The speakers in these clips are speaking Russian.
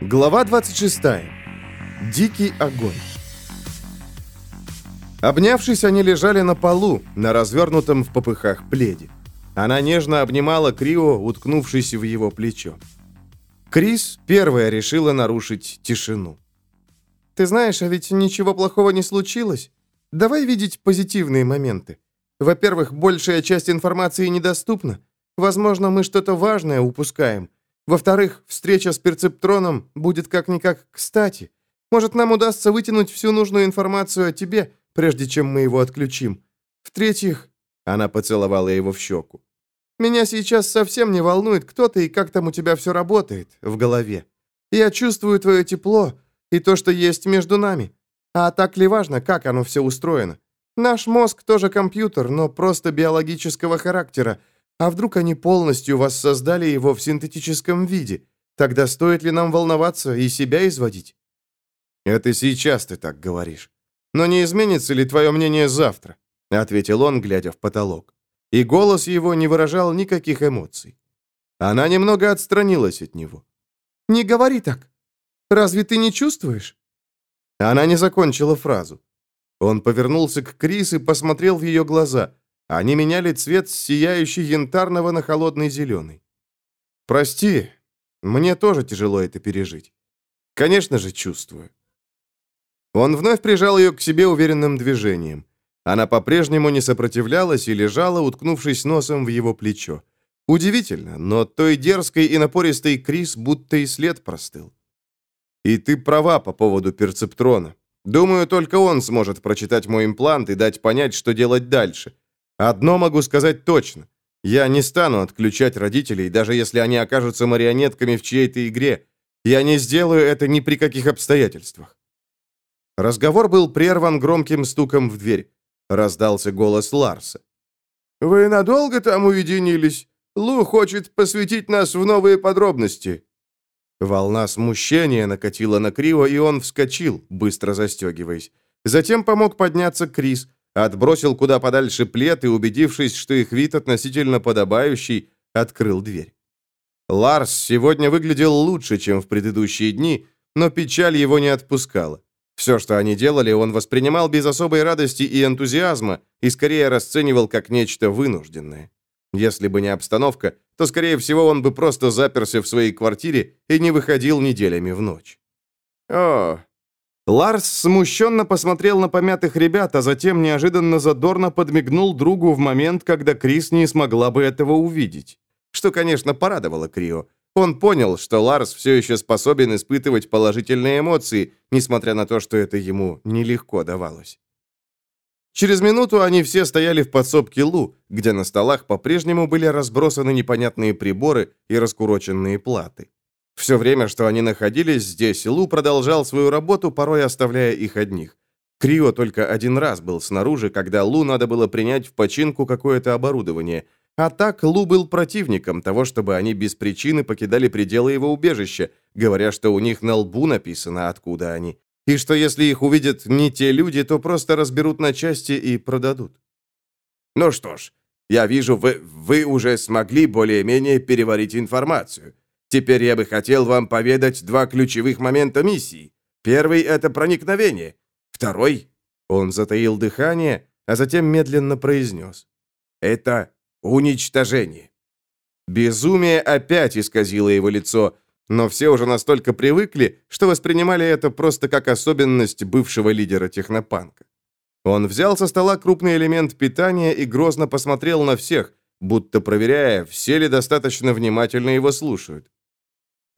Глава 26. Дикий огонь. Обнявшись, они лежали на полу, на развернутом в попыхах пледе. Она нежно обнимала Крио, уткнувшись в его плечо. Крис первая решила нарушить тишину. «Ты знаешь, а ведь ничего плохого не случилось. Давай видеть позитивные моменты. Во-первых, большая часть информации недоступна. Возможно, мы что-то важное упускаем. Во-вторых, встреча с перцептроном будет как-никак кстати. Может, нам удастся вытянуть всю нужную информацию о тебе, прежде чем мы его отключим. В-третьих, она поцеловала его в щеку. Меня сейчас совсем не волнует, кто ты и как там у тебя все работает в голове. Я чувствую твое тепло и то, что есть между нами. А так ли важно, как оно все устроено? Наш мозг тоже компьютер, но просто биологического характера, а вдруг они полностью воссоздали его в синтетическом виде? Тогда стоит ли нам волноваться и себя изводить? Это сейчас ты так говоришь. Но не изменится ли твое мнение завтра? Ответил он, глядя в потолок. И голос его не выражал никаких эмоций. Она немного отстранилась от него. «Не говори так. Разве ты не чувствуешь?» Она не закончила фразу. Он повернулся к Крис и посмотрел в ее глаза. Они меняли цвет с сияющий янтарного на холодный зеленый. «Прости, мне тоже тяжело это пережить. Конечно же, чувствую». Он вновь прижал ее к себе уверенным движением. Она по-прежнему не сопротивлялась и лежала, уткнувшись носом в его плечо. Удивительно, но той дерзкой и напористой Крис будто и след простыл. «И ты права по поводу перцептрона. Думаю, только он сможет прочитать мой имплант и дать понять, что делать дальше. Одно могу сказать точно. Я не стану отключать родителей, даже если они окажутся марионетками в чьей-то игре. Я не сделаю это ни при каких обстоятельствах. Разговор был прерван громким стуком в дверь. Раздался голос Ларса. «Вы надолго там уединились? Лу хочет посвятить нас в новые подробности». Волна смущения накатила на Крио, и он вскочил, быстро застегиваясь. Затем помог подняться Крис, Отбросил куда подальше плед и, убедившись, что их вид относительно подобающий, открыл дверь. Ларс сегодня выглядел лучше, чем в предыдущие дни, но печаль его не отпускала. Все, что они делали, он воспринимал без особой радости и энтузиазма и скорее расценивал как нечто вынужденное. Если бы не обстановка, то, скорее всего, он бы просто заперся в своей квартире и не выходил неделями в ночь. «О, Ларс смущенно посмотрел на помятых ребят, а затем неожиданно задорно подмигнул другу в момент, когда Крис не смогла бы этого увидеть. Что, конечно, порадовало Крио. Он понял, что Ларс все еще способен испытывать положительные эмоции, несмотря на то, что это ему нелегко давалось. Через минуту они все стояли в подсобке Лу, где на столах по-прежнему были разбросаны непонятные приборы и раскуроченные платы. Все время, что они находились здесь, Лу продолжал свою работу, порой оставляя их одних. Крио только один раз был снаружи, когда Лу надо было принять в починку какое-то оборудование. А так Лу был противником того, чтобы они без причины покидали пределы его убежища, говоря, что у них на лбу написано, откуда они. И что если их увидят не те люди, то просто разберут на части и продадут. «Ну что ж, я вижу, вы, вы уже смогли более-менее переварить информацию. Теперь я бы хотел вам поведать два ключевых момента миссии. Первый — это проникновение. Второй — он затаил дыхание, а затем медленно произнес. Это уничтожение. Безумие опять исказило его лицо, но все уже настолько привыкли, что воспринимали это просто как особенность бывшего лидера технопанка. Он взял со стола крупный элемент питания и грозно посмотрел на всех, будто проверяя, все ли достаточно внимательно его слушают.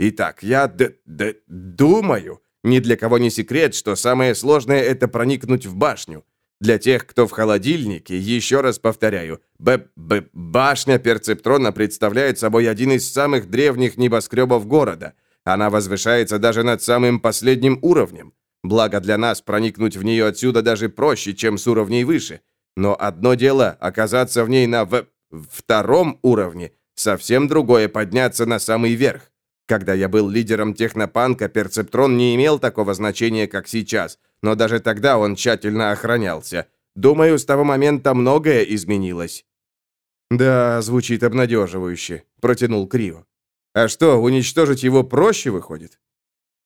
Итак, я д д думаю, ни для кого не секрет, что самое сложное — это проникнуть в башню. Для тех, кто в холодильнике, еще раз повторяю, б б башня Перцептрона представляет собой один из самых древних небоскребов города. Она возвышается даже над самым последним уровнем. Благо для нас проникнуть в нее отсюда даже проще, чем с уровней выше. Но одно дело оказаться в ней на в втором уровне, совсем другое подняться на самый верх. Когда я был лидером технопанка, перцептрон не имел такого значения, как сейчас, но даже тогда он тщательно охранялся. Думаю, с того момента многое изменилось». «Да, звучит обнадеживающе», — протянул Крио. «А что, уничтожить его проще выходит?»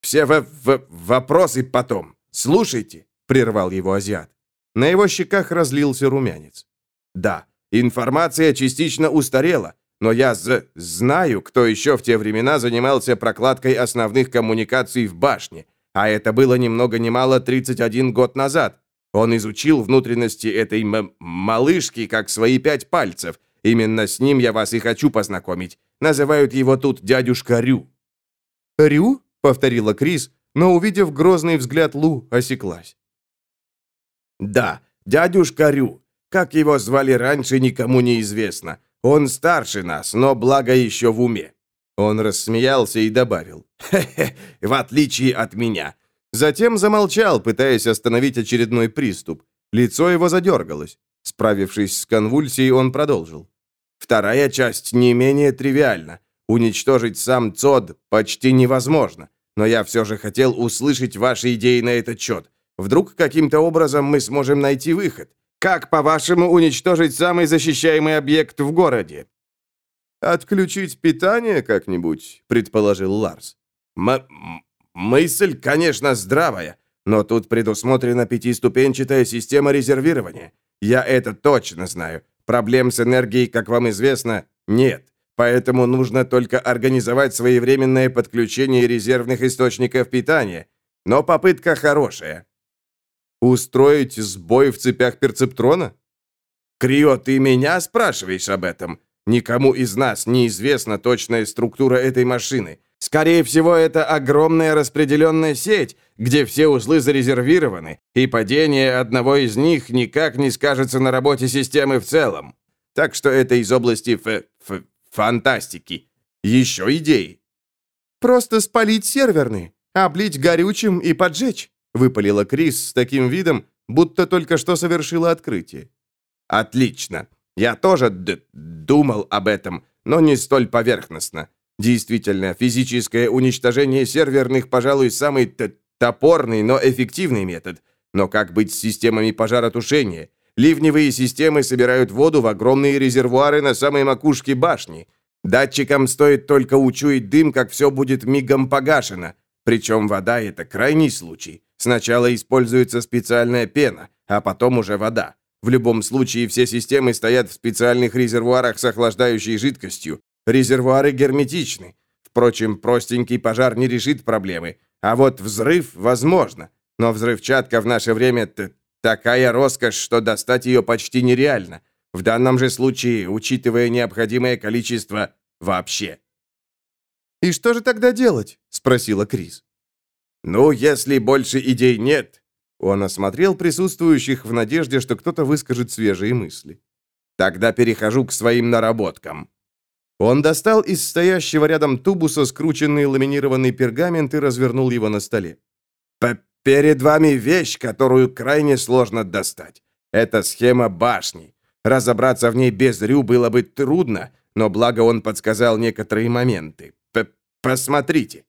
все в в вопросы потом. Слушайте», — прервал его азиат. На его щеках разлился румянец. «Да, информация частично устарела, но я знаю, кто еще в те времена занимался прокладкой основных коммуникаций в башне, а это было ни много ни мало 31 год назад. Он изучил внутренности этой малышки как свои пять пальцев. Именно с ним я вас и хочу познакомить. Называют его тут дядюшка Рю». «Рю?» — повторила Крис, но, увидев грозный взгляд Лу, осеклась. «Да, дядюшка Рю. Как его звали раньше, никому не известно. Он старше нас, но благо еще в уме». Он рассмеялся и добавил. «Хе-хе, в отличие от меня». Затем замолчал, пытаясь остановить очередной приступ. Лицо его задергалось. Справившись с конвульсией, он продолжил. «Вторая часть не менее тривиальна. Уничтожить сам ЦОД почти невозможно. Но я все же хотел услышать ваши идеи на этот счет. Вдруг каким-то образом мы сможем найти выход. Как, по-вашему, уничтожить самый защищаемый объект в городе?» «Отключить питание как-нибудь», — предположил Ларс. М «Мысль, конечно, здравая, но тут предусмотрена пятиступенчатая система резервирования. Я это точно знаю. Проблем с энергией, как вам известно, нет. Поэтому нужно только организовать своевременное подключение резервных источников питания. Но попытка хорошая. Устроить сбой в цепях перцептрона? Крио, ты меня спрашиваешь об этом? Никому из нас не известна точная структура этой машины. Скорее всего, это огромная распределенная сеть, где все узлы зарезервированы, и падение одного из них никак не скажется на работе системы в целом. Так что это из области ф ф фантастики. Еще идеи. Просто спалить серверный, облить горючим и поджечь. Выпалила Крис с таким видом, будто только что совершила открытие. «Отлично. Я тоже думал об этом, но не столь поверхностно. Действительно, физическое уничтожение серверных, пожалуй, самый топорный, но эффективный метод. Но как быть с системами пожаротушения? Ливневые системы собирают воду в огромные резервуары на самой макушке башни. Датчикам стоит только учуять дым, как все будет мигом погашено. Причем вода – это крайний случай. Сначала используется специальная пена, а потом уже вода. В любом случае все системы стоят в специальных резервуарах с охлаждающей жидкостью. Резервуары герметичны. Впрочем, простенький пожар не решит проблемы. А вот взрыв возможно. Но взрывчатка в наше время такая роскошь, что достать ее почти нереально. В данном же случае, учитывая необходимое количество вообще. «И что же тогда делать?» — спросила Крис. «Ну, если больше идей нет...» Он осмотрел присутствующих в надежде, что кто-то выскажет свежие мысли. «Тогда перехожу к своим наработкам». Он достал из стоящего рядом тубуса скрученный ламинированный пергамент и развернул его на столе. «Перед вами вещь, которую крайне сложно достать. Это схема башни. Разобраться в ней без Рю было бы трудно, но благо он подсказал некоторые моменты. П Посмотрите».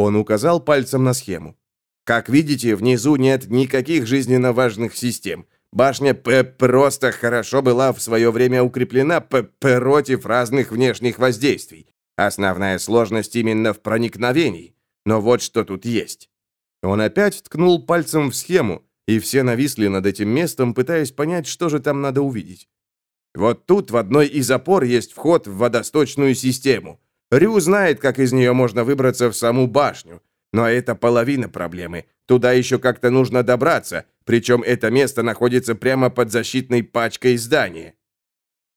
Он указал пальцем на схему. Как видите, внизу нет никаких жизненно важных систем. Башня П просто хорошо была в свое время укреплена П против разных внешних воздействий. Основная сложность именно в проникновении. Но вот что тут есть. Он опять ткнул пальцем в схему, и все нависли над этим местом, пытаясь понять, что же там надо увидеть. Вот тут в одной из опор есть вход в водосточную систему. Рю знает, как из нее можно выбраться в саму башню. Но это половина проблемы. Туда еще как-то нужно добраться, причем это место находится прямо под защитной пачкой здания.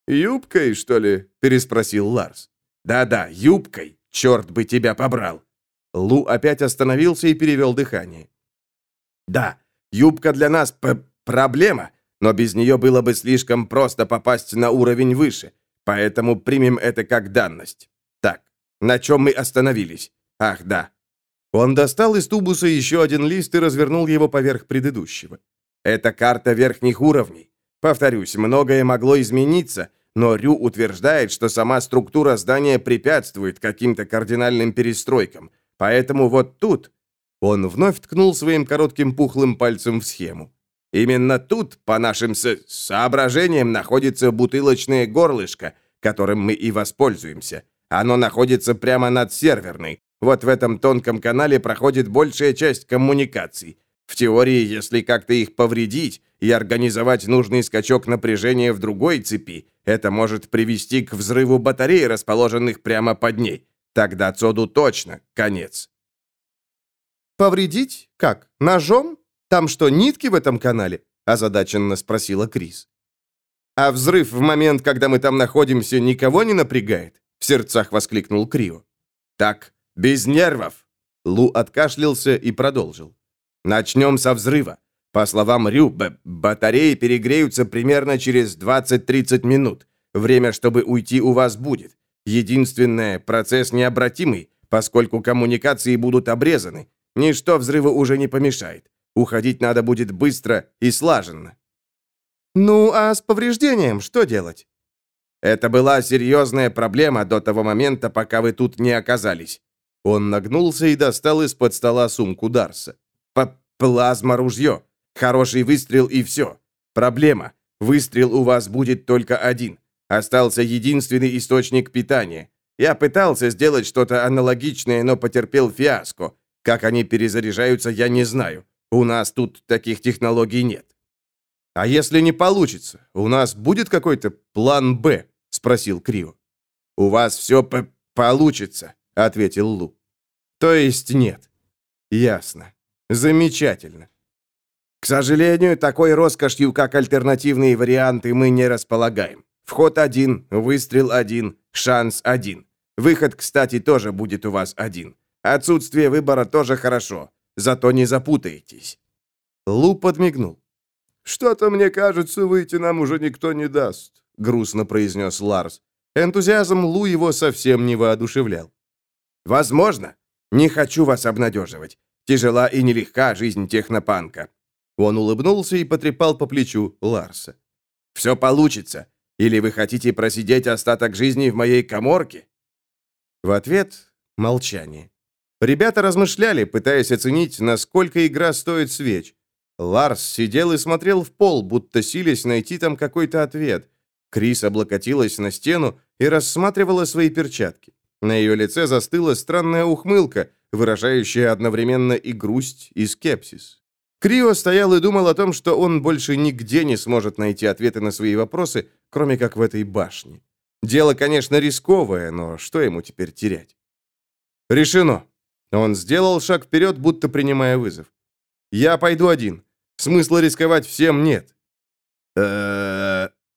«Юбкой, что ли?» – переспросил Ларс. «Да-да, юбкой. Черт бы тебя побрал!» Лу опять остановился и перевел дыхание. «Да, юбка для нас проблема, но без нее было бы слишком просто попасть на уровень выше, поэтому примем это как данность. На чем мы остановились? Ах, да. Он достал из тубуса еще один лист и развернул его поверх предыдущего. Это карта верхних уровней. Повторюсь, многое могло измениться, но Рю утверждает, что сама структура здания препятствует каким-то кардинальным перестройкам. Поэтому вот тут... Он вновь ткнул своим коротким пухлым пальцем в схему. Именно тут, по нашим со соображениям, находится бутылочное горлышко, которым мы и воспользуемся. Оно находится прямо над серверной. Вот в этом тонком канале проходит большая часть коммуникаций. В теории, если как-то их повредить и организовать нужный скачок напряжения в другой цепи, это может привести к взрыву батарей, расположенных прямо под ней. Тогда Цоду точно конец. «Повредить? Как? Ножом? Там что, нитки в этом канале?» озадаченно спросила Крис. «А взрыв в момент, когда мы там находимся, никого не напрягает?» В сердцах воскликнул Крио. «Так, без нервов!» Лу откашлялся и продолжил. «Начнем со взрыва. По словам Рю, батареи перегреются примерно через 20-30 минут. Время, чтобы уйти, у вас будет. Единственное, процесс необратимый, поскольку коммуникации будут обрезаны. Ничто взрыву уже не помешает. Уходить надо будет быстро и слаженно. Ну, а с повреждением что делать? Это была серьезная проблема до того момента, пока вы тут не оказались. Он нагнулся и достал из-под стола сумку Дарса. Плазма-ружье. Хороший выстрел и все. Проблема. Выстрел у вас будет только один. Остался единственный источник питания. Я пытался сделать что-то аналогичное, но потерпел фиаско. Как они перезаряжаются, я не знаю. У нас тут таких технологий нет. А если не получится, у нас будет какой-то план «Б»? Спросил Крио. У вас все по получится, ответил Лу. То есть нет. Ясно. Замечательно. К сожалению, такой роскошью, как альтернативные варианты, мы не располагаем. Вход один, выстрел один, шанс один. Выход, кстати, тоже будет у вас один. Отсутствие выбора тоже хорошо. Зато не запутаетесь». Лу подмигнул. «Что-то, мне кажется, выйти нам уже никто не даст», — грустно произнес Ларс. Энтузиазм Лу его совсем не воодушевлял. «Возможно. Не хочу вас обнадеживать. Тяжела и нелегка жизнь технопанка». Он улыбнулся и потрепал по плечу Ларса. «Все получится. Или вы хотите просидеть остаток жизни в моей коморке?» В ответ — молчание. Ребята размышляли, пытаясь оценить, насколько игра стоит свеч. Ларс сидел и смотрел в пол, будто силясь найти там какой-то ответ. Крис облокотилась на стену и рассматривала свои перчатки. На ее лице застыла странная ухмылка, выражающая одновременно и грусть, и скепсис. Крио стоял и думал о том, что он больше нигде не сможет найти ответы на свои вопросы, кроме как в этой башне. Дело, конечно, рисковое, но что ему теперь терять? Решено. Он сделал шаг вперед, будто принимая вызов. «Я пойду один. Смысла рисковать всем нет». э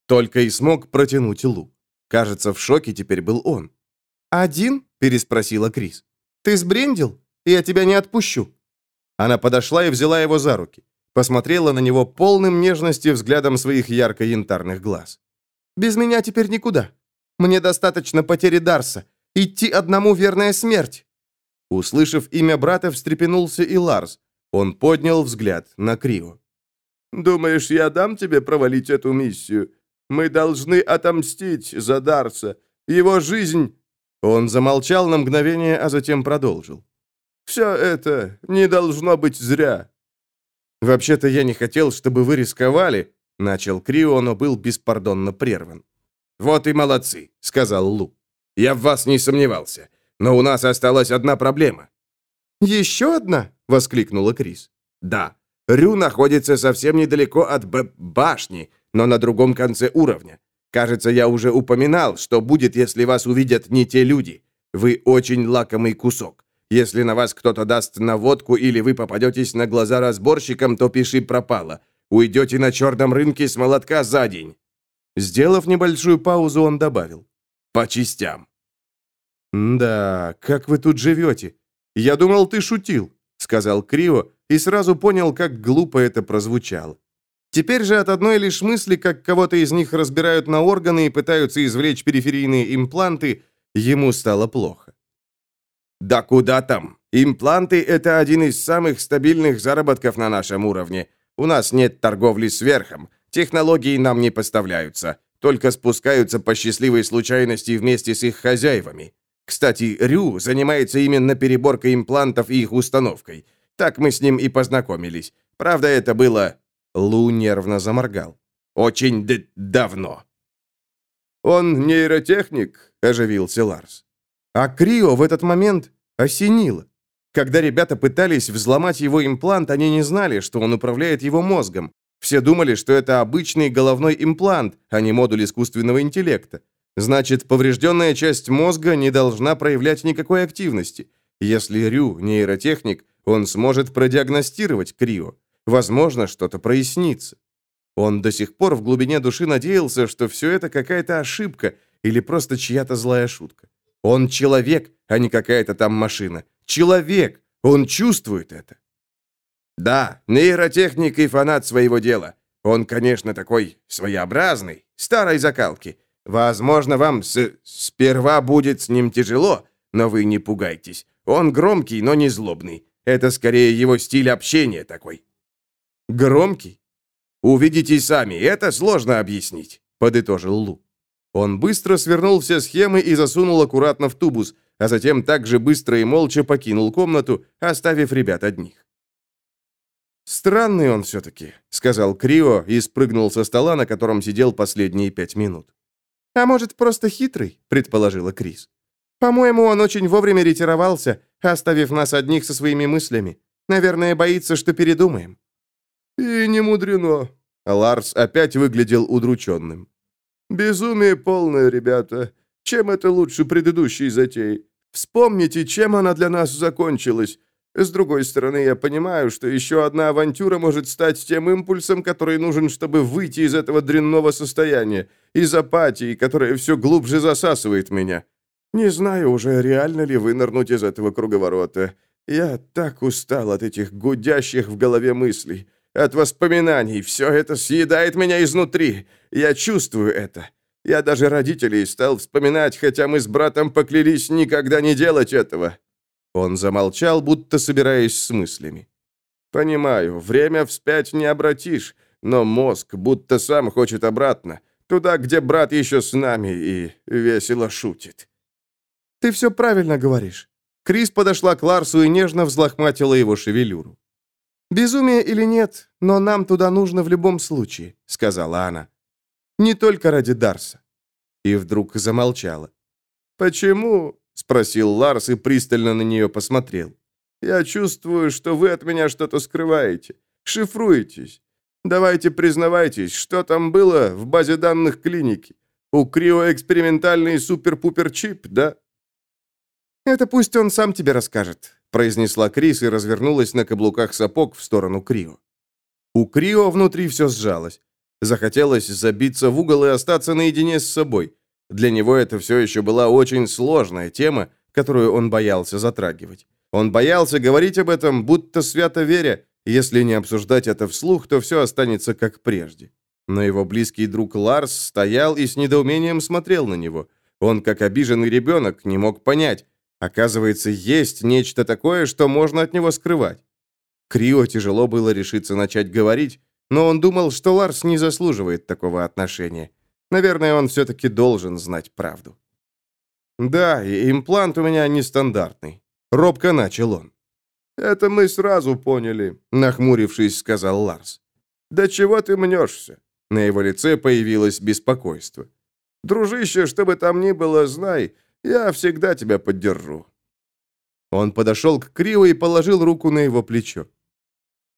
Только и смог протянуть Лу. Кажется, в шоке теперь был он. «Один?» — переспросила Крис. «Ты сбрендил? Я тебя не отпущу». Она подошла и взяла его за руки. Посмотрела на него полным нежности взглядом своих ярко-янтарных глаз. «Без меня теперь никуда. Мне достаточно потери Дарса. Идти одному верная смерть». Услышав имя брата, встрепенулся и Ларс. Он поднял взгляд на Крио. «Думаешь, я дам тебе провалить эту миссию? Мы должны отомстить за Дарса. Его жизнь...» Он замолчал на мгновение, а затем продолжил. «Все это не должно быть зря». «Вообще-то я не хотел, чтобы вы рисковали», — начал Крио, но был беспардонно прерван. «Вот и молодцы», — сказал Лу. «Я в вас не сомневался. Но у нас осталась одна проблема». «Еще одна?» — воскликнула Крис. «Да. Рю находится совсем недалеко от Б башни, но на другом конце уровня. Кажется, я уже упоминал, что будет, если вас увидят не те люди. Вы очень лакомый кусок. Если на вас кто-то даст наводку или вы попадетесь на глаза разборщикам, то пиши пропало. Уйдете на черном рынке с молотка за день». Сделав небольшую паузу, он добавил. «По частям». «Да, как вы тут живете? Я думал, ты шутил», — сказал Крио, и сразу понял, как глупо это прозвучало. Теперь же от одной лишь мысли, как кого-то из них разбирают на органы и пытаются извлечь периферийные импланты, ему стало плохо. «Да куда там? Импланты — это один из самых стабильных заработков на нашем уровне. У нас нет торговли сверхом, технологии нам не поставляются, только спускаются по счастливой случайности вместе с их хозяевами. Кстати, Рю занимается именно переборкой имплантов и их установкой. Так мы с ним и познакомились. Правда, это было...» Лу нервно заморгал. «Очень давно». «Он нейротехник?» – оживился Ларс. А Крио в этот момент осенило. Когда ребята пытались взломать его имплант, они не знали, что он управляет его мозгом. Все думали, что это обычный головной имплант, а не модуль искусственного интеллекта. Значит, поврежденная часть мозга не должна проявлять никакой активности. Если Рю нейротехник, он сможет продиагностировать Крио. Возможно, что-то прояснится. Он до сих пор в глубине души надеялся, что все это какая-то ошибка или просто чья-то злая шутка. Он человек, а не какая-то там машина. Человек! Он чувствует это. Да, нейротехник и фанат своего дела. Он, конечно, такой своеобразный, старой закалки. Возможно, вам с сперва будет с ним тяжело, но вы не пугайтесь. Он громкий, но не злобный. Это скорее его стиль общения такой. Громкий? Увидите сами, это сложно объяснить, подытожил Лу. Он быстро свернул все схемы и засунул аккуратно в тубус, а затем также быстро и молча покинул комнату, оставив ребят одних. «Странный он все-таки», — сказал Крио и спрыгнул со стола, на котором сидел последние пять минут. «А может, просто хитрый?» — предположила Крис. «По-моему, он очень вовремя ретировался, оставив нас одних со своими мыслями. Наверное, боится, что передумаем». «И не мудрено». Ларс опять выглядел удрученным. «Безумие полное, ребята. Чем это лучше предыдущей затеи? Вспомните, чем она для нас закончилась. С другой стороны, я понимаю, что еще одна авантюра может стать тем импульсом, который нужен, чтобы выйти из этого дрянного состояния, из апатии, которая все глубже засасывает меня. Не знаю уже, реально ли вынырнуть из этого круговорота. Я так устал от этих гудящих в голове мыслей, от воспоминаний. Все это съедает меня изнутри. Я чувствую это. Я даже родителей стал вспоминать, хотя мы с братом поклялись никогда не делать этого. Он замолчал, будто собираясь с мыслями. «Понимаю, время вспять не обратишь, но мозг будто сам хочет обратно, туда, где брат еще с нами и весело шутит». «Ты все правильно говоришь». Крис подошла к Ларсу и нежно взлохматила его шевелюру. «Безумие или нет, но нам туда нужно в любом случае», — сказала она. «Не только ради Дарса». И вдруг замолчала. «Почему?» — спросил Ларс и пристально на нее посмотрел. «Я чувствую, что вы от меня что-то скрываете. Шифруетесь. Давайте признавайтесь, что там было в базе данных клиники. У Крио экспериментальный супер-пупер-чип, да?» «Это пусть он сам тебе расскажет», — произнесла Крис и развернулась на каблуках сапог в сторону Крио. У Крио внутри все сжалось. Захотелось забиться в угол и остаться наедине с собой. Для него это все еще была очень сложная тема, которую он боялся затрагивать. Он боялся говорить об этом, будто свято веря, если не обсуждать это вслух, то все останется как прежде. Но его близкий друг Ларс стоял и с недоумением смотрел на него. Он, как обиженный ребенок, не мог понять. Оказывается, есть нечто такое, что можно от него скрывать. Крио тяжело было решиться начать говорить, но он думал, что Ларс не заслуживает такого отношения. Наверное, он все-таки должен знать правду. «Да, имплант у меня нестандартный», — робко начал он. «Это мы сразу поняли», — нахмурившись, сказал Ларс. «Да чего ты мнешься?» На его лице появилось беспокойство. «Дружище, что бы там ни было, знай, я всегда тебя поддержу». Он подошел к Крио и положил руку на его плечо.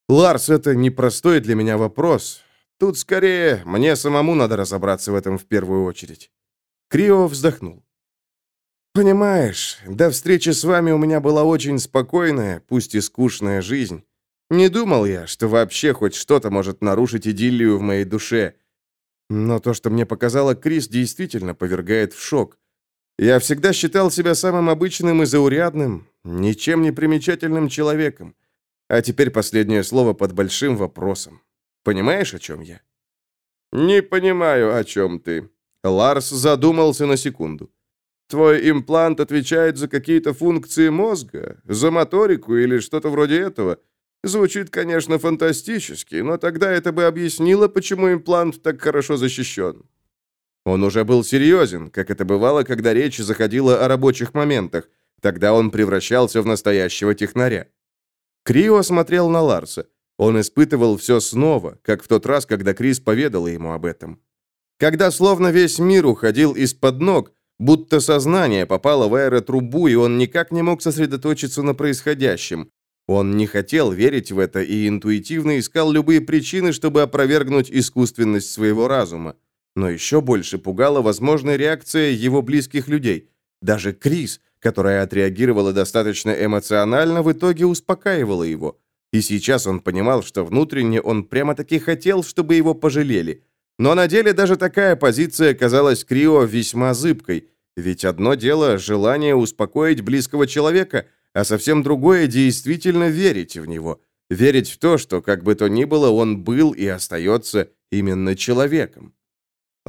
«Ларс, это непростой для меня вопрос. Тут скорее мне самому надо разобраться в этом в первую очередь». Крио вздохнул. «Понимаешь, до встречи с вами у меня была очень спокойная, пусть и скучная жизнь. Не думал я, что вообще хоть что-то может нарушить идиллию в моей душе. Но то, что мне показала Крис, действительно повергает в шок. Я всегда считал себя самым обычным и заурядным, ничем не примечательным человеком. А теперь последнее слово под большим вопросом. Понимаешь, о чем я?» «Не понимаю, о чем ты». Ларс задумался на секунду. «Твой имплант отвечает за какие-то функции мозга, за моторику или что-то вроде этого. Звучит, конечно, фантастически, но тогда это бы объяснило, почему имплант так хорошо защищен». Он уже был серьезен, как это бывало, когда речь заходила о рабочих моментах. Тогда он превращался в настоящего технаря. Крио смотрел на Ларса. Он испытывал все снова, как в тот раз, когда Крис поведала ему об этом. Когда словно весь мир уходил из-под ног, Будто сознание попало в аэротрубу, и он никак не мог сосредоточиться на происходящем. Он не хотел верить в это и интуитивно искал любые причины, чтобы опровергнуть искусственность своего разума. Но еще больше пугала возможная реакция его близких людей. Даже Крис, которая отреагировала достаточно эмоционально, в итоге успокаивала его. И сейчас он понимал, что внутренне он прямо-таки хотел, чтобы его пожалели. Но на деле даже такая позиция казалась Крио весьма зыбкой, ведь одно дело – желание успокоить близкого человека, а совсем другое – действительно верить в него. Верить в то, что, как бы то ни было, он был и остается именно человеком.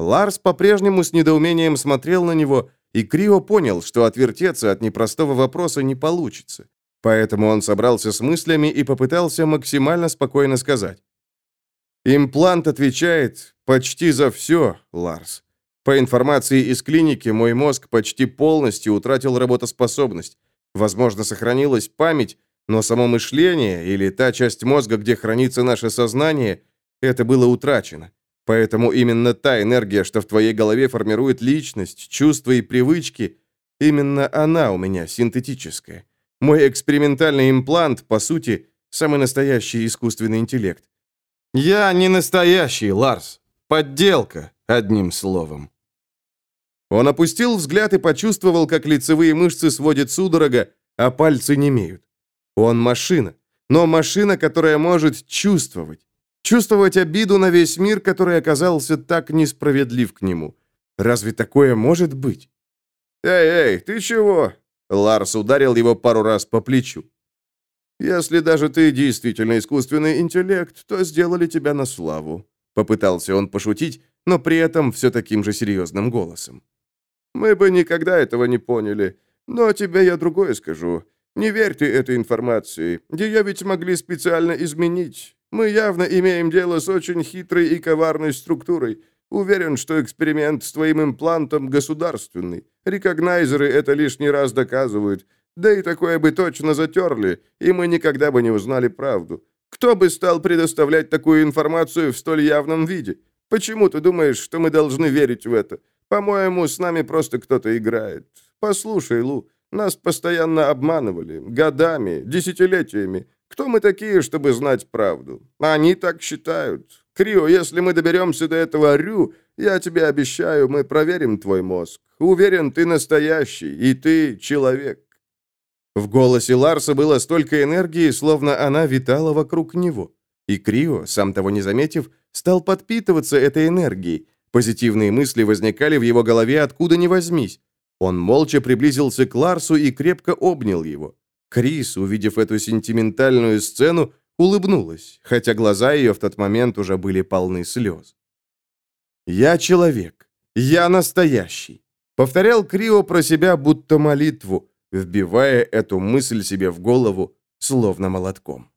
Ларс по-прежнему с недоумением смотрел на него, и Крио понял, что отвертеться от непростого вопроса не получится. Поэтому он собрался с мыслями и попытался максимально спокойно сказать. «Имплант отвечает почти за все, Ларс. По информации из клиники, мой мозг почти полностью утратил работоспособность. Возможно, сохранилась память, но само мышление или та часть мозга, где хранится наше сознание, это было утрачено. Поэтому именно та энергия, что в твоей голове формирует личность, чувства и привычки, именно она у меня синтетическая. Мой экспериментальный имплант, по сути, самый настоящий искусственный интеллект. Я не настоящий, Ларс. Подделка, одним словом. Он опустил взгляд и почувствовал, как лицевые мышцы сводят судорога, а пальцы не имеют. Он машина, но машина, которая может чувствовать. Чувствовать обиду на весь мир, который оказался так несправедлив к нему. Разве такое может быть? «Эй, эй, ты чего?» Ларс ударил его пару раз по плечу. «Если даже ты действительно искусственный интеллект, то сделали тебя на славу», — попытался он пошутить, но при этом все таким же серьезным голосом. «Мы бы никогда этого не поняли, но тебе я другое скажу. Не верь ты этой информации, ее ведь могли специально изменить. Мы явно имеем дело с очень хитрой и коварной структурой, Уверен, что эксперимент с твоим имплантом государственный. Рекогнайзеры это лишний раз доказывают. Да и такое бы точно затерли, и мы никогда бы не узнали правду. Кто бы стал предоставлять такую информацию в столь явном виде? Почему ты думаешь, что мы должны верить в это? По-моему, с нами просто кто-то играет. Послушай, Лу, нас постоянно обманывали. Годами, десятилетиями. Кто мы такие, чтобы знать правду? Они так считают. Крио, если мы доберемся до этого Рю, я тебе обещаю, мы проверим твой мозг. Уверен, ты настоящий, и ты человек». В голосе Ларса было столько энергии, словно она витала вокруг него. И Крио, сам того не заметив, стал подпитываться этой энергией. Позитивные мысли возникали в его голове откуда ни возьмись. Он молча приблизился к Ларсу и крепко обнял его. Крис, увидев эту сентиментальную сцену, улыбнулась, хотя глаза ее в тот момент уже были полны слез. «Я человек. Я настоящий», — повторял Крио про себя будто молитву, вбивая эту мысль себе в голову, словно молотком.